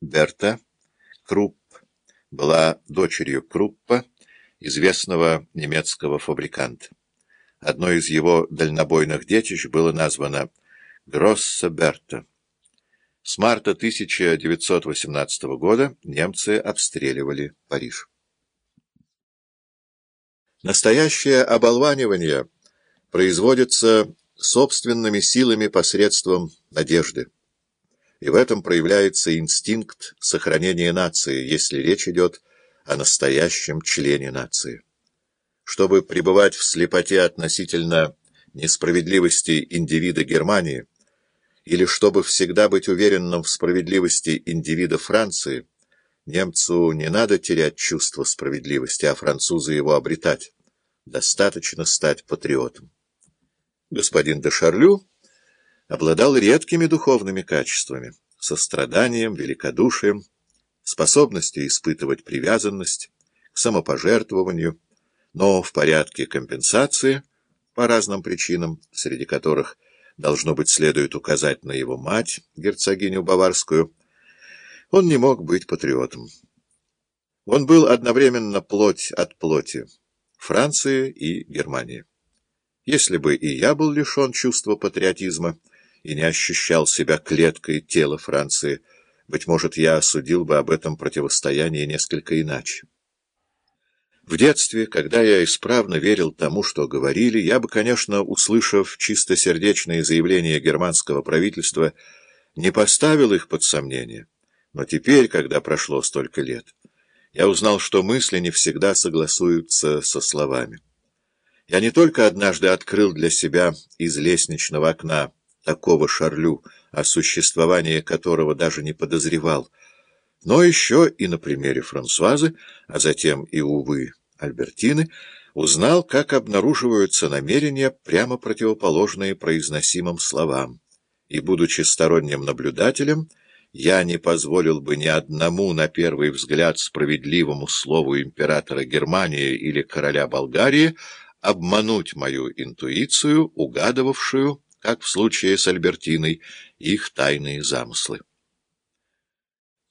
Берта Крупп была дочерью Круппа, известного немецкого фабриканта. Одно из его дальнобойных детищ было названо Гросса Берта. С марта 1918 года немцы обстреливали Париж. Настоящее оболванивание производится собственными силами посредством надежды. И в этом проявляется инстинкт сохранения нации, если речь идет о настоящем члене нации. Чтобы пребывать в слепоте относительно несправедливости индивида Германии, или чтобы всегда быть уверенным в справедливости индивида Франции, немцу не надо терять чувство справедливости, а французу его обретать. Достаточно стать патриотом. Господин де Шарлю обладал редкими духовными качествами, состраданием, великодушием, способностью испытывать привязанность к самопожертвованию, но в порядке компенсации по разным причинам, среди которых, должно быть, следует указать на его мать, герцогиню Баварскую, он не мог быть патриотом. Он был одновременно плоть от плоти Франции и Германии. Если бы и я был лишен чувства патриотизма и не ощущал себя клеткой тела Франции, быть может, я осудил бы об этом противостоянии несколько иначе. В детстве, когда я исправно верил тому, что говорили, я бы, конечно, услышав чистосердечные заявления германского правительства, не поставил их под сомнение. Но теперь, когда прошло столько лет, я узнал, что мысли не всегда согласуются со словами. Я не только однажды открыл для себя из лестничного окна такого шарлю, о существовании которого даже не подозревал, но еще и на примере Франсуазы, а затем и, увы, Альбертины, узнал, как обнаруживаются намерения, прямо противоположные произносимым словам. И, будучи сторонним наблюдателем, я не позволил бы ни одному, на первый взгляд, справедливому слову императора Германии или короля Болгарии обмануть мою интуицию, угадывавшую, как в случае с Альбертиной, их тайные замыслы.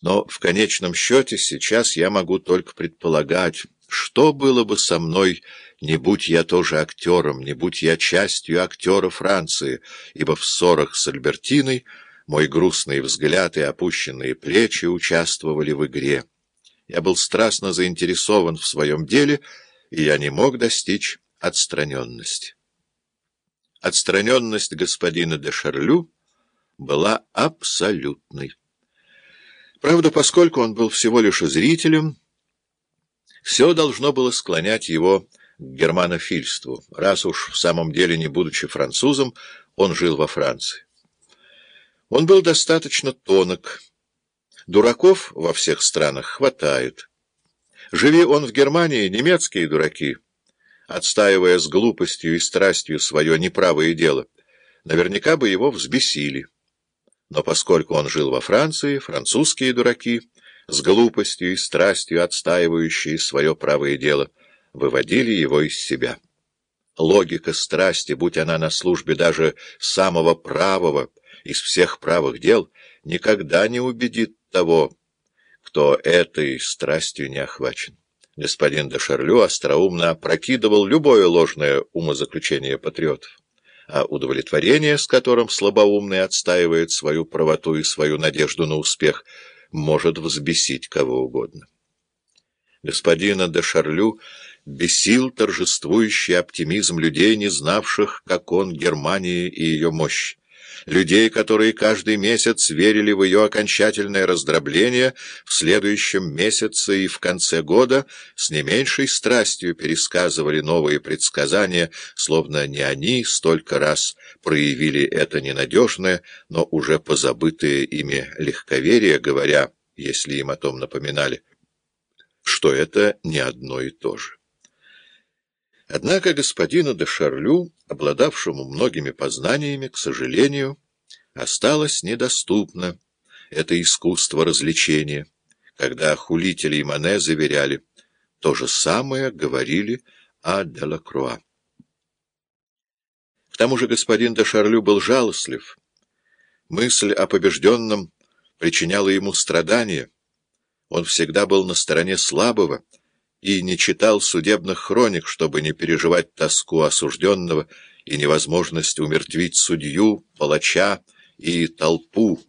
Но в конечном счете сейчас я могу только предполагать, что было бы со мной, не будь я тоже актером, не будь я частью актера Франции, ибо в ссорах с Альбертиной мой грустный взгляд и опущенные плечи участвовали в игре. Я был страстно заинтересован в своем деле, и я не мог достичь отстраненность. Отстраненность господина де Шарлю была абсолютной. Правда, поскольку он был всего лишь зрителем, все должно было склонять его к германофильству, раз уж в самом деле, не будучи французом, он жил во Франции. Он был достаточно тонок. Дураков во всех странах хватает. Живи он в Германии, немецкие дураки — отстаивая с глупостью и страстью свое неправое дело, наверняка бы его взбесили. Но поскольку он жил во Франции, французские дураки, с глупостью и страстью отстаивающие свое правое дело, выводили его из себя. Логика страсти, будь она на службе даже самого правого из всех правых дел, никогда не убедит того, кто этой страстью не охвачен. Господин де Шарлю остроумно опрокидывал любое ложное умозаключение патриотов, а удовлетворение, с которым слабоумный отстаивает свою правоту и свою надежду на успех, может взбесить кого угодно. Господина де Шарлю бесил торжествующий оптимизм людей, не знавших, как он, Германии и ее мощь людей, которые каждый месяц верили в ее окончательное раздробление, в следующем месяце и в конце года с не меньшей страстью пересказывали новые предсказания, словно не они столько раз проявили это ненадежное, но уже позабытое ими легковерие, говоря, если им о том напоминали, что это не одно и то же. Однако господину де Шарлю, обладавшему многими познаниями, к сожалению, осталось недоступно это искусство развлечения, когда хулители и Мане заверяли, то же самое говорили о Делакруа. К тому же господин де Шарлю был жалостлив. Мысль о побежденном причиняло ему страдания. Он всегда был на стороне слабого и не читал судебных хроник, чтобы не переживать тоску осужденного и невозможность умертвить судью, палача и толпу,